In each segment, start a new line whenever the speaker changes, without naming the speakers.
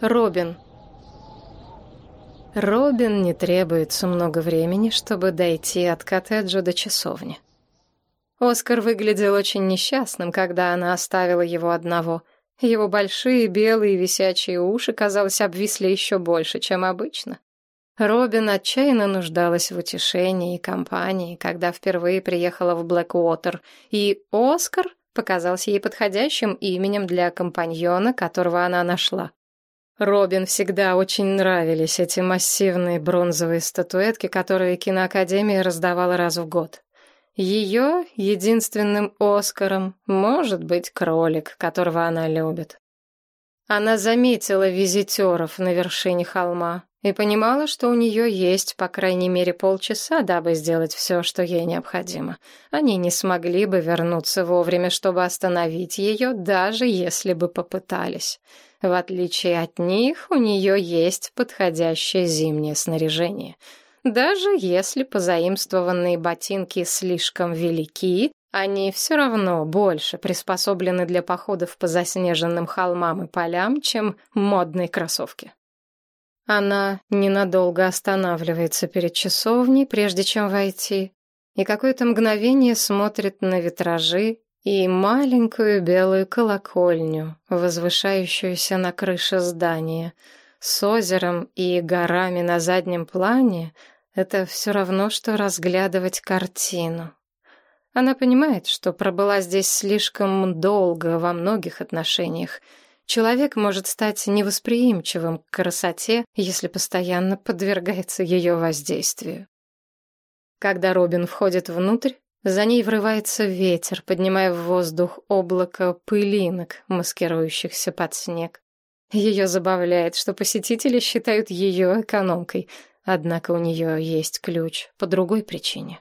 Робин. Робин не требуется много времени, чтобы дойти от коттеджа до часовни. Оскар выглядел очень несчастным, когда она оставила его одного. Его большие белые висячие уши, казалось, обвисли еще больше, чем обычно. Робин отчаянно нуждалась в утешении и компании, когда впервые приехала в Блэквотер, и Оскар показался ей подходящим именем для компаньона, которого она нашла. Робин всегда очень нравились эти массивные бронзовые статуэтки, которые киноакадемия раздавала раз в год. Ее единственным Оскаром может быть кролик, которого она любит. Она заметила визитеров на вершине холма и понимала, что у нее есть по крайней мере полчаса, дабы сделать все, что ей необходимо. Они не смогли бы вернуться вовремя, чтобы остановить ее, даже если бы попытались. В отличие от них, у нее есть подходящее зимнее снаряжение. Даже если позаимствованные ботинки слишком велики, они все равно больше приспособлены для походов по заснеженным холмам и полям, чем модные кроссовки. Она ненадолго останавливается перед часовней, прежде чем войти, и какое-то мгновение смотрит на витражи и маленькую белую колокольню, возвышающуюся на крыше здания. С озером и горами на заднем плане это все равно, что разглядывать картину. Она понимает, что пробыла здесь слишком долго во многих отношениях, Человек может стать невосприимчивым к красоте, если постоянно подвергается ее воздействию. Когда Робин входит внутрь, за ней врывается ветер, поднимая в воздух облако пылинок, маскирующихся под снег. Ее забавляет, что посетители считают ее экономкой, однако у нее есть ключ по другой причине.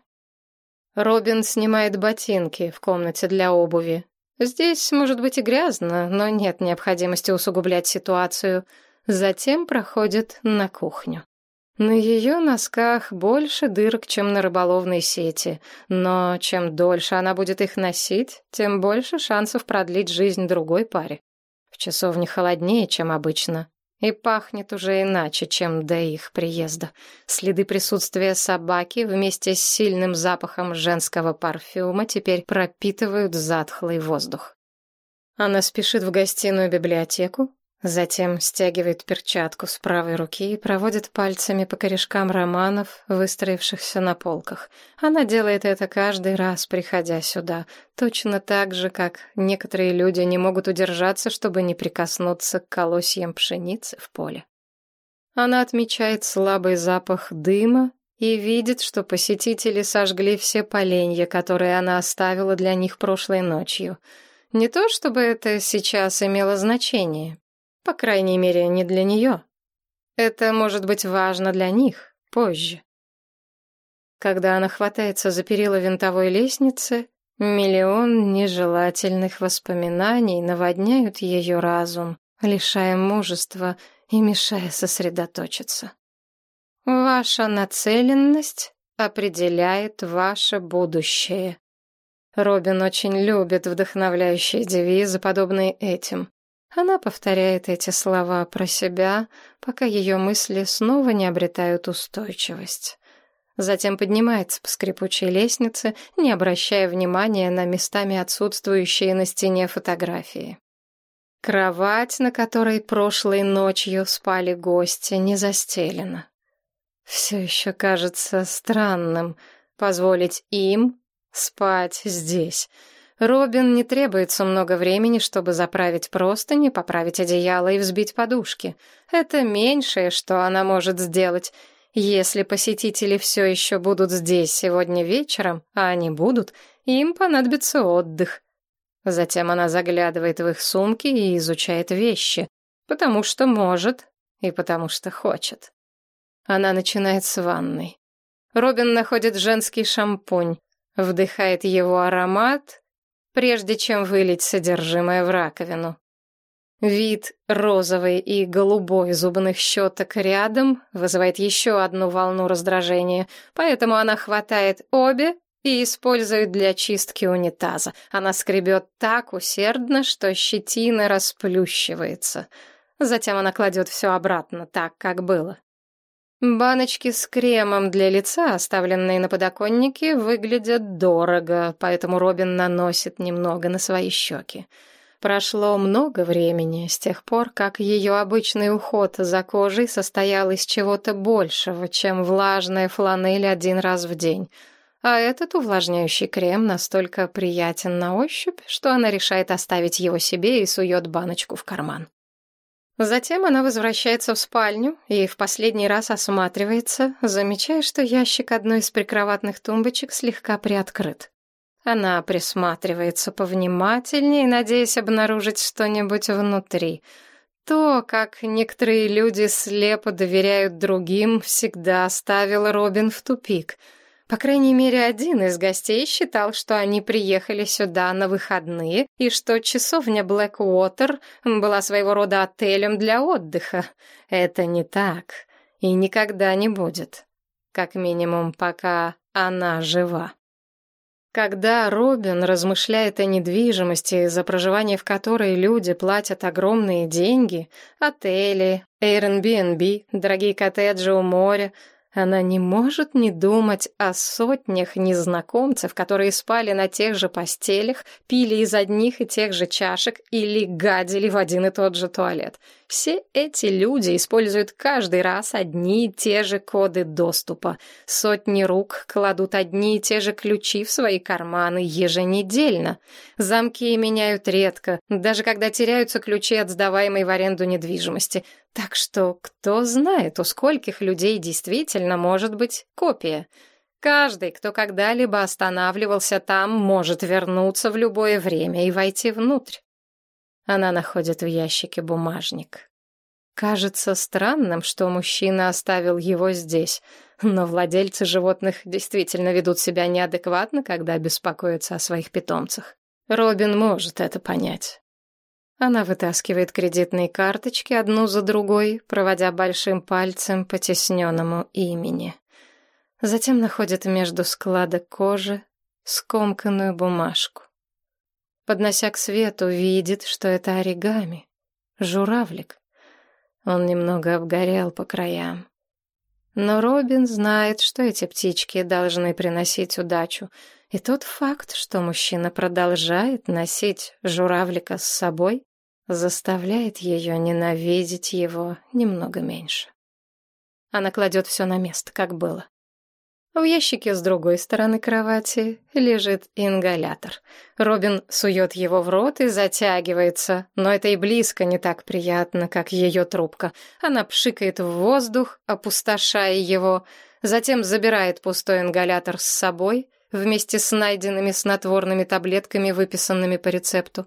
Робин снимает ботинки в комнате для обуви, Здесь может быть и грязно, но нет необходимости усугублять ситуацию. Затем проходит на кухню. На ее носках больше дырок, чем на рыболовной сети, но чем дольше она будет их носить, тем больше шансов продлить жизнь другой паре. В часовне холоднее, чем обычно, и пахнет уже иначе, чем до их приезда. Следы присутствия собаки вместе с сильным запахом женского парфюма теперь пропитывают затхлый воздух. Она спешит в гостиную библиотеку, Затем стягивает перчатку с правой руки и проводит пальцами по корешкам романов, выстроившихся на полках. Она делает это каждый раз, приходя сюда, точно так же, как некоторые люди не могут удержаться, чтобы не прикоснуться к колосьям пшеницы в поле. Она отмечает слабый запах дыма и видит, что посетители сожгли все поленья, которые она оставила для них прошлой ночью. Не то чтобы это сейчас имело значение. По крайней мере, не для нее. Это может быть важно для них позже. Когда она хватается за перила винтовой лестницы, миллион нежелательных воспоминаний наводняют ее разум, лишая мужества и мешая сосредоточиться. Ваша нацеленность определяет ваше будущее. Робин очень любит вдохновляющие девизы, подобные этим. Она повторяет эти слова про себя, пока ее мысли снова не обретают устойчивость. Затем поднимается по скрипучей лестнице, не обращая внимания на местами отсутствующие на стене фотографии. Кровать, на которой прошлой ночью спали гости, не застелена. Все еще кажется странным позволить им спать здесь — Робин не требуется много времени, чтобы заправить простыни, поправить одеяло и взбить подушки. Это меньшее, что она может сделать. Если посетители все еще будут здесь сегодня вечером, а они будут, им понадобится отдых. Затем она заглядывает в их сумки и изучает вещи, потому что может и потому что хочет. Она начинает с ванной. Робин находит женский шампунь, вдыхает его аромат прежде чем вылить содержимое в раковину. Вид розовой и голубой зубных щеток рядом вызывает еще одну волну раздражения, поэтому она хватает обе и использует для чистки унитаза. Она скребет так усердно, что щетина расплющивается. Затем она кладет все обратно, так, как было. Баночки с кремом для лица, оставленные на подоконнике, выглядят дорого, поэтому Робин наносит немного на свои щеки. Прошло много времени с тех пор, как ее обычный уход за кожей состоял из чего-то большего, чем влажная фланель один раз в день. А этот увлажняющий крем настолько приятен на ощупь, что она решает оставить его себе и сует баночку в карман. Затем она возвращается в спальню и в последний раз осматривается, замечая, что ящик одной из прикроватных тумбочек слегка приоткрыт. Она присматривается повнимательнее, надеясь обнаружить что-нибудь внутри. То, как некоторые люди слепо доверяют другим, всегда ставило Робин в тупик — по крайней мере, один из гостей считал, что они приехали сюда на выходные и что часовня Блэквотер была своего рода отелем для отдыха. Это не так и никогда не будет. Как минимум, пока она жива. Когда Робин размышляет о недвижимости, за проживание в которой люди платят огромные деньги, отели, Airbnb, дорогие коттеджи у моря, она не может не думать о сотнях незнакомцев, которые спали на тех же постелях, пили из одних и тех же чашек или гадили в один и тот же туалет. Все эти люди используют каждый раз одни и те же коды доступа. Сотни рук кладут одни и те же ключи в свои карманы еженедельно. Замки меняют редко, даже когда теряются ключи от сдаваемой в аренду недвижимости. Так что кто знает, у скольких людей действительно может быть копия. Каждый, кто когда-либо останавливался там, может вернуться в любое время и войти внутрь. Она находит в ящике бумажник. Кажется странным, что мужчина оставил его здесь, но владельцы животных действительно ведут себя неадекватно, когда беспокоятся о своих питомцах. Робин может это понять. Она вытаскивает кредитные карточки одну за другой, проводя большим пальцем по тесненному имени. Затем находит между складок кожи скомканную бумажку. Поднося к свету, видит, что это оригами. Журавлик. Он немного обгорел по краям. Но Робин знает, что эти птички должны приносить удачу. И тот факт, что мужчина продолжает носить журавлика с собой, заставляет ее ненавидеть его немного меньше. Она кладет все на место, как было. В ящике с другой стороны кровати лежит ингалятор. Робин сует его в рот и затягивается, но это и близко не так приятно, как ее трубка. Она пшикает в воздух, опустошая его, затем забирает пустой ингалятор с собой вместе с найденными снотворными таблетками, выписанными по рецепту.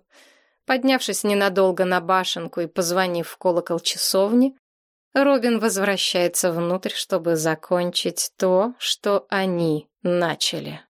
Поднявшись ненадолго на башенку и позвонив в колокол часовни, Робин возвращается внутрь, чтобы закончить то, что они начали.